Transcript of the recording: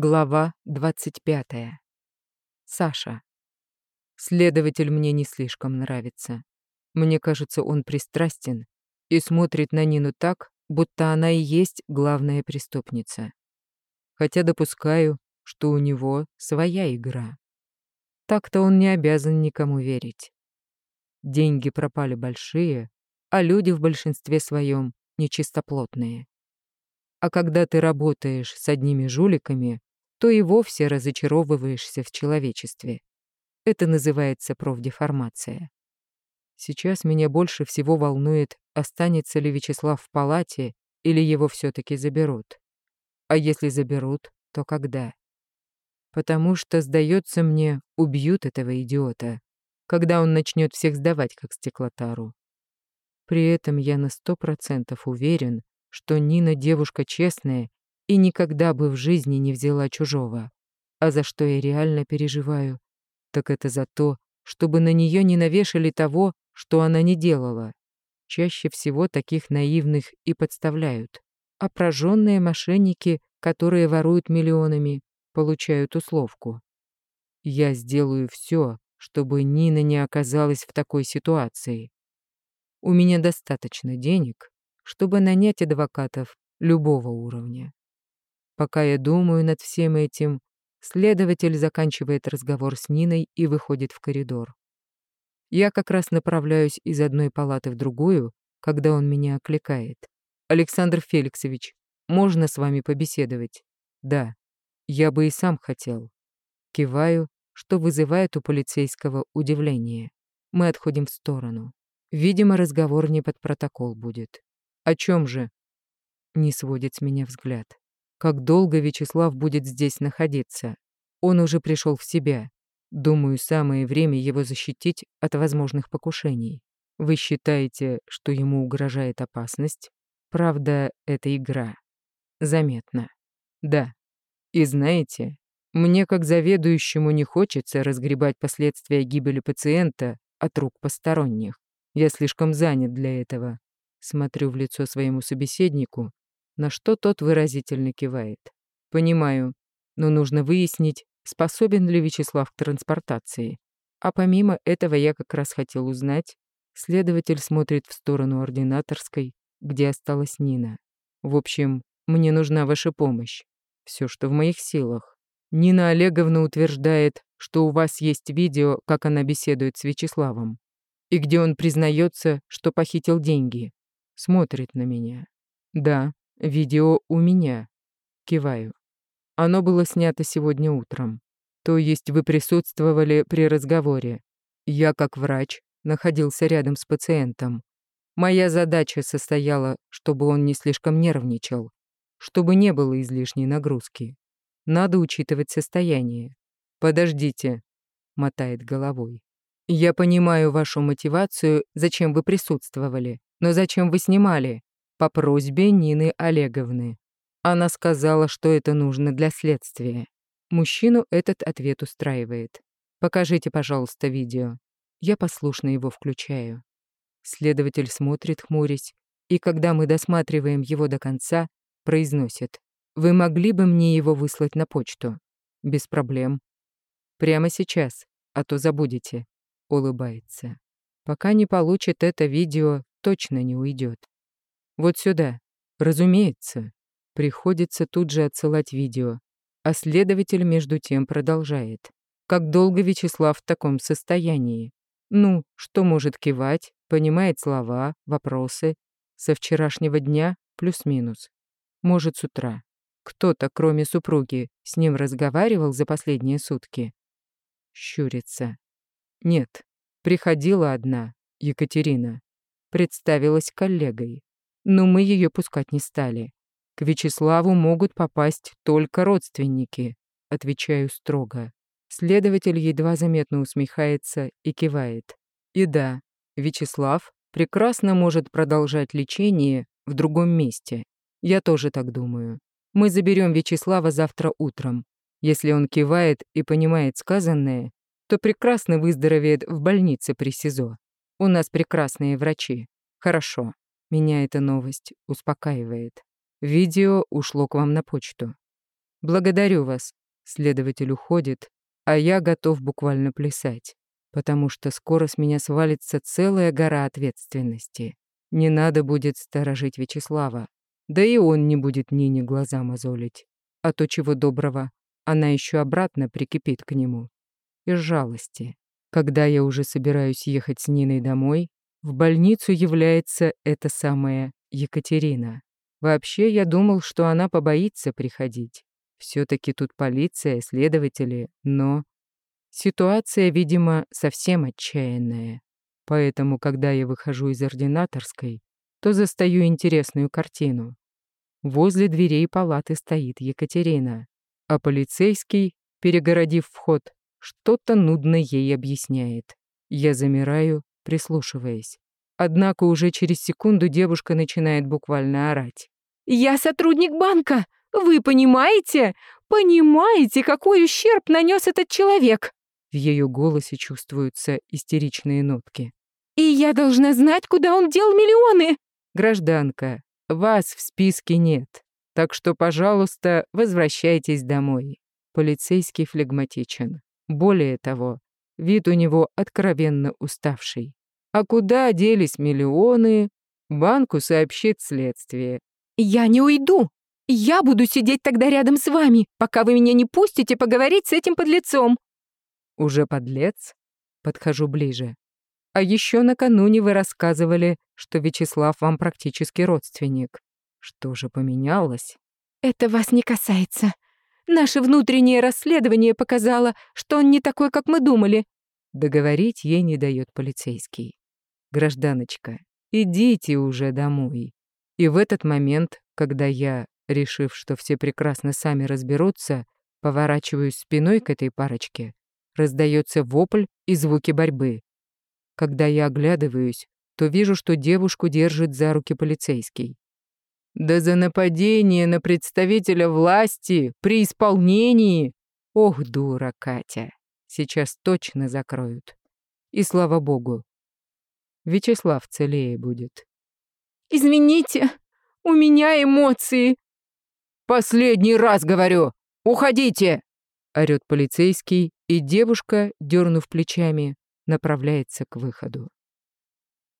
Глава 25. Саша. Следователь мне не слишком нравится. Мне кажется, он пристрастен и смотрит на Нину так, будто она и есть главная преступница. Хотя допускаю, что у него своя игра. Так-то он не обязан никому верить. Деньги пропали большие, а люди в большинстве своем нечистоплотные. А когда ты работаешь с одними жуликами, то и вовсе разочаровываешься в человечестве. Это называется профдеформация. Сейчас меня больше всего волнует, останется ли Вячеслав в палате или его все-таки заберут. А если заберут, то когда? Потому что, сдается мне, убьют этого идиота, когда он начнет всех сдавать, как стеклотару. При этом я на сто процентов уверен, что Нина девушка честная и никогда бы в жизни не взяла чужого. А за что я реально переживаю, так это за то, чтобы на нее не навешали того, что она не делала. Чаще всего таких наивных и подставляют. А мошенники, которые воруют миллионами, получают условку. Я сделаю все, чтобы Нина не оказалась в такой ситуации. У меня достаточно денег, чтобы нанять адвокатов любого уровня. Пока я думаю над всем этим, следователь заканчивает разговор с Ниной и выходит в коридор. Я как раз направляюсь из одной палаты в другую, когда он меня окликает. «Александр Феликсович, можно с вами побеседовать?» «Да, я бы и сам хотел». Киваю, что вызывает у полицейского удивление. Мы отходим в сторону. Видимо, разговор не под протокол будет. «О чем же?» Не сводит с меня взгляд. Как долго Вячеслав будет здесь находиться? Он уже пришел в себя. Думаю, самое время его защитить от возможных покушений. Вы считаете, что ему угрожает опасность? Правда, это игра. Заметно. Да. И знаете, мне как заведующему не хочется разгребать последствия гибели пациента от рук посторонних. Я слишком занят для этого. Смотрю в лицо своему собеседнику на что тот выразительно кивает. Понимаю, но нужно выяснить, способен ли Вячеслав к транспортации. А помимо этого я как раз хотел узнать, следователь смотрит в сторону ординаторской, где осталась Нина. В общем, мне нужна ваша помощь. Все, что в моих силах. Нина Олеговна утверждает, что у вас есть видео, как она беседует с Вячеславом, и где он признается, что похитил деньги. Смотрит на меня. Да, Видео у меня. Киваю. Оно было снято сегодня утром. То есть вы присутствовали при разговоре. Я, как врач, находился рядом с пациентом. Моя задача состояла, чтобы он не слишком нервничал, чтобы не было излишней нагрузки. Надо учитывать состояние. «Подождите», — мотает головой. «Я понимаю вашу мотивацию, зачем вы присутствовали, но зачем вы снимали? По просьбе Нины Олеговны. Она сказала, что это нужно для следствия. Мужчину этот ответ устраивает. «Покажите, пожалуйста, видео». Я послушно его включаю. Следователь смотрит, хмурясь, и когда мы досматриваем его до конца, произносит. «Вы могли бы мне его выслать на почту?» «Без проблем». «Прямо сейчас, а то забудете», — улыбается. «Пока не получит это видео, точно не уйдет. Вот сюда. Разумеется. Приходится тут же отсылать видео. А следователь между тем продолжает. Как долго Вячеслав в таком состоянии? Ну, что может кивать, понимает слова, вопросы. Со вчерашнего дня плюс-минус. Может, с утра. Кто-то, кроме супруги, с ним разговаривал за последние сутки? Щурится. Нет, приходила одна, Екатерина. Представилась коллегой но мы ее пускать не стали. К Вячеславу могут попасть только родственники, отвечаю строго. Следователь едва заметно усмехается и кивает. И да, Вячеслав прекрасно может продолжать лечение в другом месте. Я тоже так думаю. Мы заберем Вячеслава завтра утром. Если он кивает и понимает сказанное, то прекрасно выздоровеет в больнице при СИЗО. У нас прекрасные врачи. Хорошо. Меня эта новость успокаивает. Видео ушло к вам на почту. Благодарю вас. Следователь уходит, а я готов буквально плясать, потому что скоро с меня свалится целая гора ответственности. Не надо будет сторожить Вячеслава, да и он не будет Нине глаза мозолить. А то чего доброго, она еще обратно прикипит к нему. Из жалости. Когда я уже собираюсь ехать с Ниной домой, в больницу является эта самая Екатерина. Вообще, я думал, что она побоится приходить. все таки тут полиция, следователи, но... Ситуация, видимо, совсем отчаянная. Поэтому, когда я выхожу из ординаторской, то застаю интересную картину. Возле дверей палаты стоит Екатерина, а полицейский, перегородив вход, что-то нудно ей объясняет. Я замираю, прислушиваясь. Однако уже через секунду девушка начинает буквально орать. «Я сотрудник банка! Вы понимаете? Понимаете, какой ущерб нанес этот человек?» В ее голосе чувствуются истеричные нотки. «И я должна знать, куда он дел миллионы!» «Гражданка, вас в списке нет, так что, пожалуйста, возвращайтесь домой». Полицейский флегматичен. Более того, вид у него откровенно уставший. А куда делись миллионы, банку сообщит следствие. «Я не уйду! Я буду сидеть тогда рядом с вами, пока вы меня не пустите поговорить с этим подлецом!» «Уже подлец?» Подхожу ближе. А еще накануне вы рассказывали, что Вячеслав вам практически родственник. Что же поменялось? Это вас не касается. Наше внутреннее расследование показало, что он не такой, как мы думали. Договорить ей не дает полицейский. Гражданочка, идите уже домой. И в этот момент, когда я, решив, что все прекрасно сами разберутся, поворачиваюсь спиной к этой парочке, раздается вопль и звуки борьбы. Когда я оглядываюсь, то вижу, что девушку держит за руки полицейский. Да за нападение на представителя власти при исполнении. Ох, дура Катя. Сейчас точно закроют. И слава богу. Вячеслав целее будет. Извините, у меня эмоции. Последний раз говорю, уходите! Орёт полицейский, и девушка, дернув плечами, направляется к выходу.